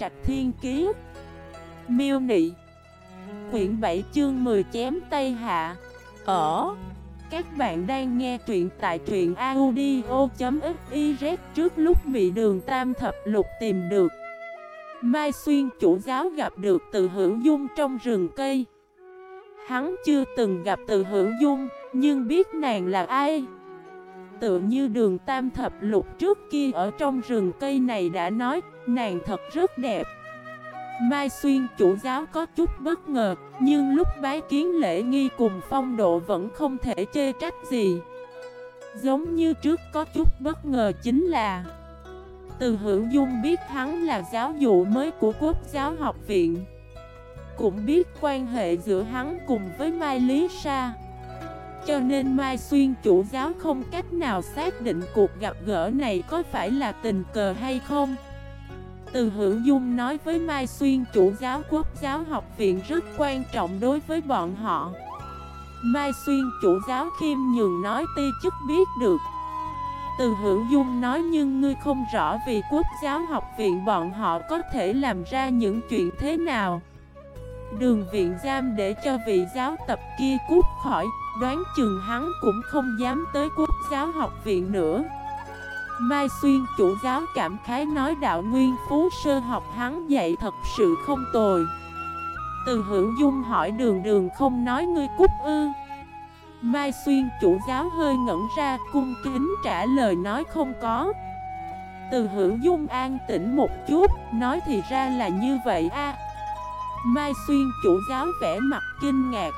Trạch Thiên Kiế Miêu Nị. Quyển 7 chương 10 chém tay hạ. Ở. Các bạn đang nghe truyện tại truyện audio.xyz trước lúc bị đường tam thập lục tìm được. Mai Xuyên chủ giáo gặp được từ hữu dung trong rừng cây. Hắn chưa từng gặp từ hữu dung, Nhưng biết nàng là ai. Tựa như đường tam thập lục trước kia ở trong rừng cây này đã nói, Nàng thật rất đẹp. Mai Xuyên chủ giáo có chút bất ngờ, Nhưng lúc bái kiến lễ nghi cùng phong độ vẫn không thể chê trách gì. Giống như trước có chút bất ngờ chính là, Từ hữu dung biết hắn là giáo dụ mới của quốc giáo học viện, Cũng biết quan hệ giữa hắn cùng với Mai Lý Sa cho nên Mai Xuyên chủ giáo không cách nào xác định cuộc gặp gỡ này có phải là tình cờ hay không. Từ hữu dung nói với Mai Xuyên, chủ giáo quốc giáo học viện rất quan trọng đối với bọn họ. Mai Xuyên chủ giáo khiêm nhường nói ti chức biết được. Từ hữu dung nói, nhưng ngươi không rõ vì quốc giáo học viện bọn họ có thể làm ra những chuyện thế nào. Đường viện giam để cho vị giáo tập kia cút khỏi. Đoán chừng hắn cũng không dám tới quốc giáo học viện nữa. Mai Xuyên chủ giáo cảm khái nói đạo nguyên phú sơ học hắn dạy thật sự không tồi. Từ hữu dung hỏi đường đường không nói ngươi cút ư. Mai Xuyên chủ giáo hơi ngẩn ra, cung kính trả lời nói không có. Từ hữu dung an tĩnh một chút, Nói thì ra là như vậy a. Mai Xuyên chủ giáo vẽ mặt kinh ngạc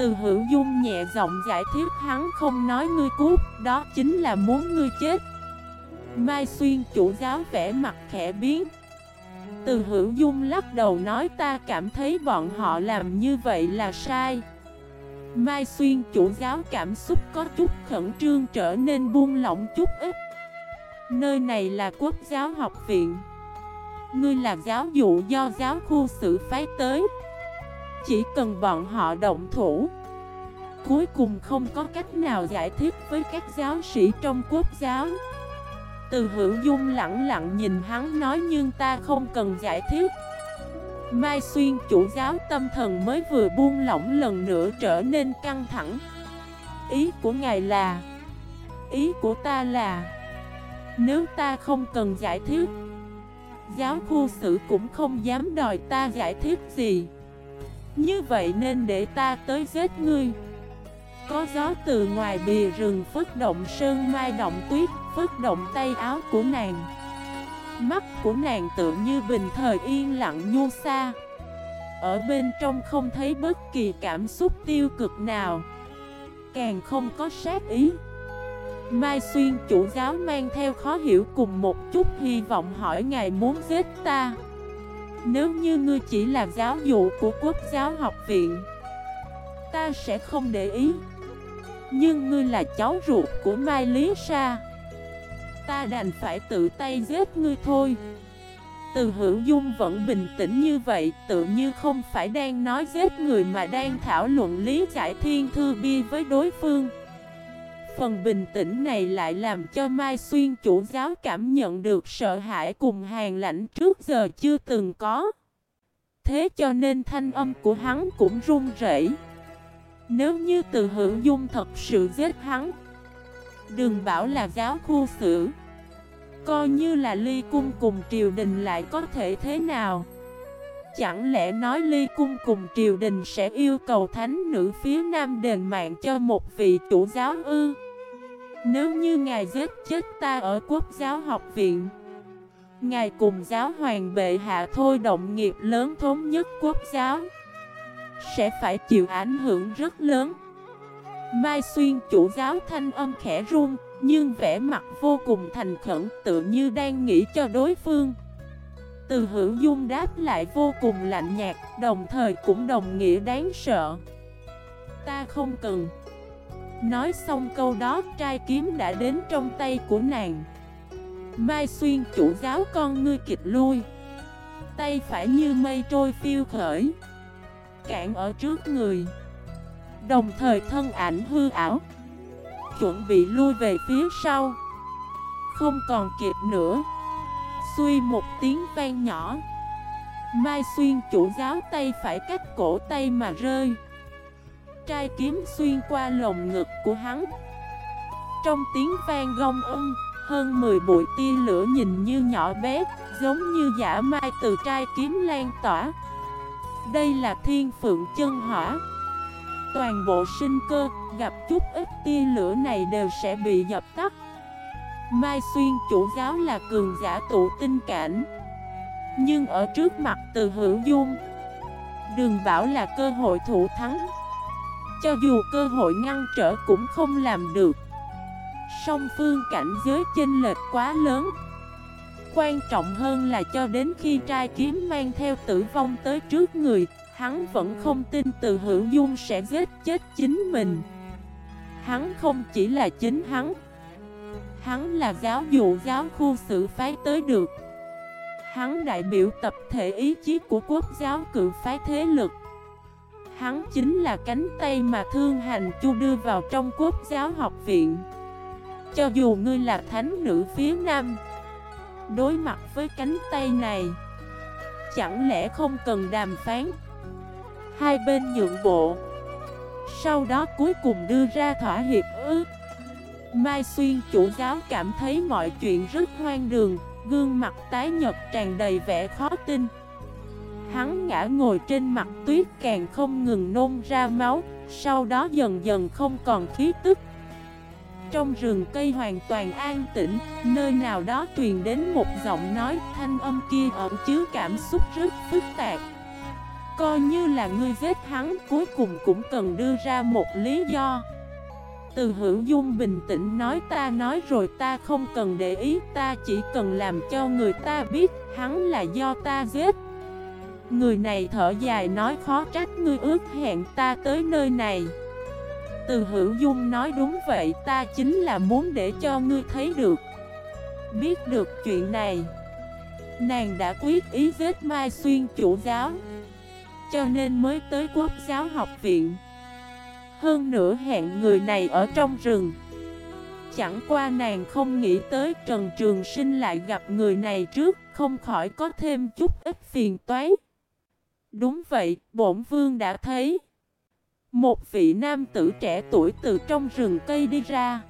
từ hữu dung nhẹ giọng giải thích hắn không nói ngươi cút, đó chính là muốn ngươi chết. Mai Xuyên chủ giáo vẽ mặt khẽ biến. Từ hữu dung lắc đầu nói ta cảm thấy bọn họ làm như vậy là sai. Mai Xuyên chủ giáo cảm xúc có chút khẩn trương trở nên buông lỏng chút ít. Nơi này là quốc giáo học viện. Ngươi là giáo dụ do giáo khu xử phái tới. Chỉ cần bọn họ động thủ Cuối cùng không có cách nào giải thích với các giáo sĩ trong quốc giáo. Từ hữu dung lặng lặng nhìn hắn nói nhưng ta không cần giải thích. Mai Xuyên chủ giáo tâm thần mới vừa buông lỏng lần nữa trở nên căng thẳng. Ý của ngài là, Ý của ta là, Nếu ta không cần giải thích, Giáo khu sử cũng không dám đòi ta giải thích gì. Như vậy nên để ta tới giết ngươi. Có gió từ ngoài bìa rừng phất động sơn mai động tuyết Phất động tay áo của nàng. Mắt của nàng tự như bình thời yên lặng nhu xa. Ở bên trong không thấy bất kỳ cảm xúc tiêu cực nào. Càng không có sát ý. Mai Xuyên chủ giáo mang theo khó hiểu cùng một chút hy vọng hỏi ngài muốn giết ta. Nếu như ngươi chỉ là giáo dụ của quốc giáo học viện, Ta sẽ không để ý. Nhưng ngươi là cháu ruột của Mai Lý Sa Ta đành phải tự tay giết ngươi thôi Từ hữu dung vẫn bình tĩnh như vậy, Tự như không phải đang nói giết người Mà đang thảo luận lý giải thiên thư bi với đối phương Phần bình tĩnh này lại làm cho Mai Xuyên chủ giáo cảm nhận được sợ hãi cùng hàng lãnh trước giờ chưa từng có. Thế cho nên thanh âm của hắn cũng run rẩy. Nếu như từ hữu dung thật sự giết hắn, đừng bảo là giáo khu xử. Coi như là ly cung cùng triều đình lại có thể thế nào? Chẳng lẽ nói ly cung cùng triều đình sẽ yêu cầu thánh nữ phía nam đền mạng cho một vị chủ giáo ư? Nếu như ngài giết chết ta ở quốc giáo học viện Ngài cùng giáo hoàng bệ hạ thôi động nghiệp lớn thống nhất quốc giáo sẽ phải chịu ảnh hưởng rất lớn. Mai Xuyên chủ giáo thanh âm khẽ run, Nhưng vẻ mặt vô cùng thành khẩn, tự như đang nghĩ cho đối phương. Từ hữu dung đáp lại vô cùng lạnh nhạt, Đồng thời cũng đồng nghĩa đáng sợ. Ta không cần. Nói xong câu đó, trai kiếm đã đến trong tay của nàng. Mai xuyên chủ giáo con ngươi kịch lui. Tay phải như mây trôi phiêu khởi. Cản ở trước người. Đồng thời thân ảnh hư ảo, Chuẩn bị lui về phía sau. Không còn kịp nữa. Xuy một tiếng vang nhỏ. Mai xuyên chủ giáo tay phải cách cổ tay mà rơi. Trai kiếm xuyên qua lồng ngực của hắn. Trong tiếng vang gong ưng Hơn 10 bụi tia lửa nhìn như nhỏ bé, Giống như giả mai từ trai kiếm lan tỏa. Đây là thiên phượng chân hỏa. Toàn bộ sinh cơ, gặp chút ít tia lửa này đều sẽ bị dập tắt. Mai Xuyên chủ giáo là cường giả tụ tinh cảnh. Nhưng ở trước mặt từ hữu dung, Đừng bảo là cơ hội thủ thắng. Cho dù cơ hội ngăn trở cũng không làm được. Song phương cảnh giới chênh lệch quá lớn. Quan trọng hơn là cho đến khi trai kiếm mang theo tử vong tới trước người, Hắn vẫn không tin từ hữu dung sẽ giết chết chính mình. Hắn không chỉ là chính hắn Hắn là giáo dụ giáo khu xử phái tới được. Hắn đại biểu tập thể ý chí của quốc giáo cự phái thế lực. Hắn chính là cánh tay mà Thương Hành Chu đưa vào trong quốc giáo học viện. Cho dù ngươi là thánh nữ phía Nam Đối mặt với cánh tay này. Chẳng lẽ không cần đàm phán? Hai bên nhượng bộ. Sau đó cuối cùng đưa ra thỏa hiệp ước Mai Xuyên chủ giáo cảm thấy mọi chuyện rất hoang đường, Gương mặt tái nhật tràn đầy vẻ khó tin. Hắn ngã ngồi trên mặt tuyết càng không ngừng nôn ra máu, Sau đó dần dần không còn khí tức. Trong rừng cây hoàn toàn an tĩnh, Nơi nào đó truyền đến một giọng nói Thanh âm kia ẩn chứa cảm xúc rất phức tạp. Coi như là ngươi giết hắn, Cuối cùng cũng cần đưa ra một lý do. Từ hữu dung bình tĩnh nói ta nói rồi ta không cần để ý, Ta chỉ cần làm cho người ta biết hắn là do ta giết. Người này thở dài nói khó trách ngươi ước hẹn ta tới nơi này. Từ hữu dung nói đúng vậy ta chính là muốn để cho ngươi thấy được. Biết được chuyện này Nàng đã quyết ý giết Mai Xuyên chủ giáo Cho nên mới tới quốc giáo học viện. Hơn nữa hẹn người này ở trong rừng. Chẳng qua nàng không nghĩ tới Trần Trường Sinh lại gặp người này trước Không khỏi có thêm chút ít phiền toái. Đúng vậy, bổn vương đã thấy. Một vị nam tử trẻ tuổi từ trong rừng cây đi ra.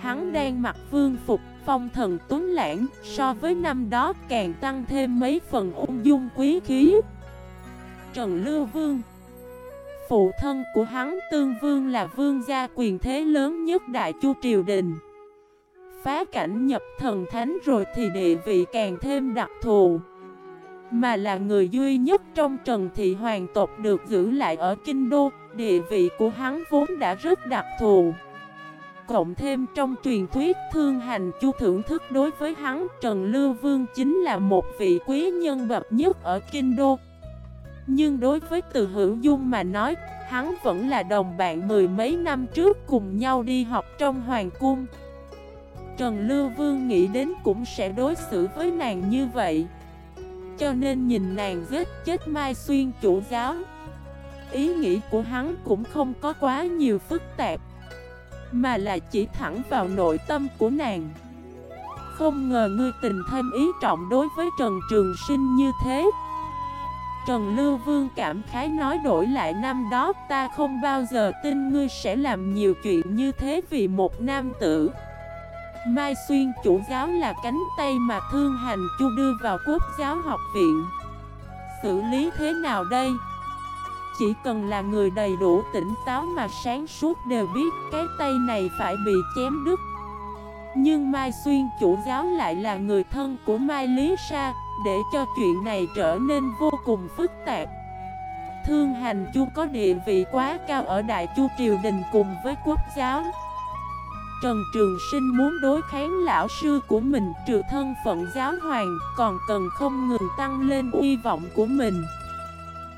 Hắn đang mặc vương phục, phong thần tuấn lãng, So với năm đó càng tăng thêm mấy phần ung dung quý khí. Trần Lưu Vương, Phụ thân của hắn tương vương là vương gia quyền thế lớn nhất đại chu triều đình. Phá cảnh nhập thần thánh rồi thì địa vị càng thêm đặc thù. Mà là người duy nhất trong trần thị hoàng tộc được giữ lại ở kinh đô Địa vị của hắn vốn đã rất đặc thù Cộng thêm trong truyền thuyết thương hành chu thưởng thức đối với hắn Trần Lưu Vương chính là một vị quý nhân bậc nhất ở kinh đô nhưng đối với từ hữu dung mà nói, hắn vẫn là đồng bạn mười mấy năm trước cùng nhau đi học trong hoàng cung. Trần Lưu Vương nghĩ đến cũng sẽ đối xử với nàng như vậy. Cho nên nhìn nàng giết chết Mai Xuyên chủ giáo. Ý nghĩ của hắn cũng không có quá nhiều phức tạp. Mà là chỉ thẳng vào nội tâm của nàng. Không ngờ ngươi tình thêm ý trọng đối với Trần Trường Sinh như thế. Trần Lưu Vương cảm khái nói đổi lại năm đó, ta không bao giờ tin ngươi sẽ làm nhiều chuyện như thế vì một nam tử Mai Xuyên chủ giáo là cánh tay mà Thương Hành Chu đưa vào quốc giáo học viện. Xử lý thế nào đây? Chỉ cần là người đầy đủ tỉnh táo mà sáng suốt đều biết cái tay này phải bị chém đứt. Nhưng Mai Xuyên chủ giáo lại là người thân của Mai Lý Sa, để cho chuyện này trở nên vô cùng phức tạp. Thương hành chu có địa vị quá cao ở Đại Chu Triều Đình cùng với quốc giáo. Trần Trường Sinh muốn đối kháng lão sư của mình trừ thân phận giáo hoàng Còn cần không ngừng tăng lên uy vọng của mình.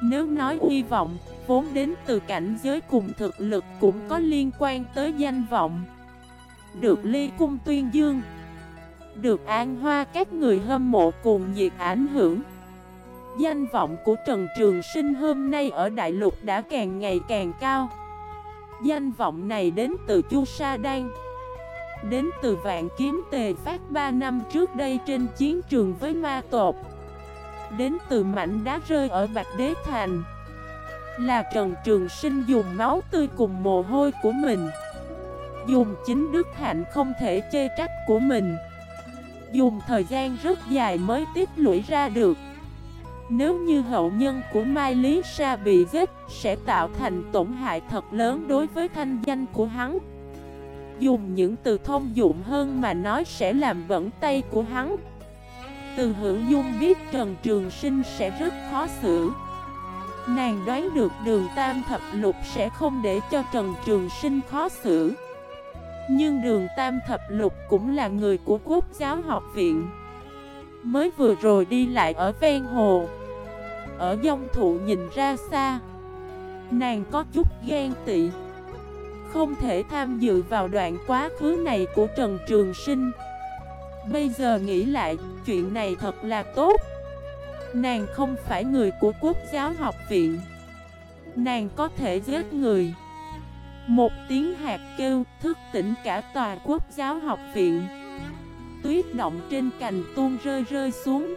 Nếu nói uy vọng, vốn đến từ cảnh giới cùng thực lực cũng có liên quan tới danh vọng. Được ly cung tuyên dương được an hoa các người hâm mộ cùng nhiệt ảnh hưởng. Danh vọng của Trần Trường Sinh hôm nay ở Đại Lục đã càng ngày càng cao. Danh vọng này đến từ Chu Sa Đan đến từ vạn kiếm tề phát 3 năm trước đây trên chiến trường với ma tột Đến từ mảnh đá rơi ở Bạch Đế Thành. Là Trần Trường Sinh dùng máu tươi cùng mồ hôi của mình. Dùng chính đức hạnh không thể chê trách của mình. Dùng thời gian rất dài mới tích lũy ra được. Nếu như hậu nhân của Mai Lý Sa bị giết, Sẽ tạo thành tổn hại thật lớn đối với thanh danh của hắn. Dùng những từ thông dụng hơn mà nói sẽ làm bẩn tay của hắn. Từ hưởng dung biết Trần Trường Sinh sẽ rất khó xử. Nàng đoán được đường Tam Thập Lục sẽ không để cho Trần Trường Sinh khó xử. Nhưng đường Tam Thập Lục cũng là người của Quốc giáo học viện. Mới vừa rồi đi lại ở ven hồ. Ở dông thụ nhìn ra xa. Nàng có chút ghen tị không thể tham dự vào đoạn quá khứ này của Trần Trường Sinh. Bây giờ nghĩ lại, chuyện này thật là tốt. Nàng không phải người của quốc giáo học viện. Nàng có thể giết người. Một tiếng hạt kêu thức tỉnh cả tòa quốc giáo học viện. Tuyết động trên cành tuôn rơi rơi xuống.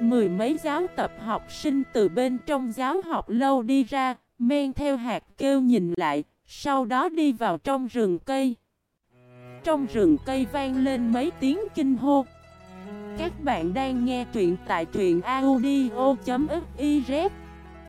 Mười mấy giáo tập học sinh từ bên trong giáo học lâu đi ra Men theo hạt kêu nhìn lại sau đó đi vào trong rừng cây. Trong rừng cây vang lên mấy tiếng kinh hô. Các bạn đang nghe truyện tại truyện audio.fif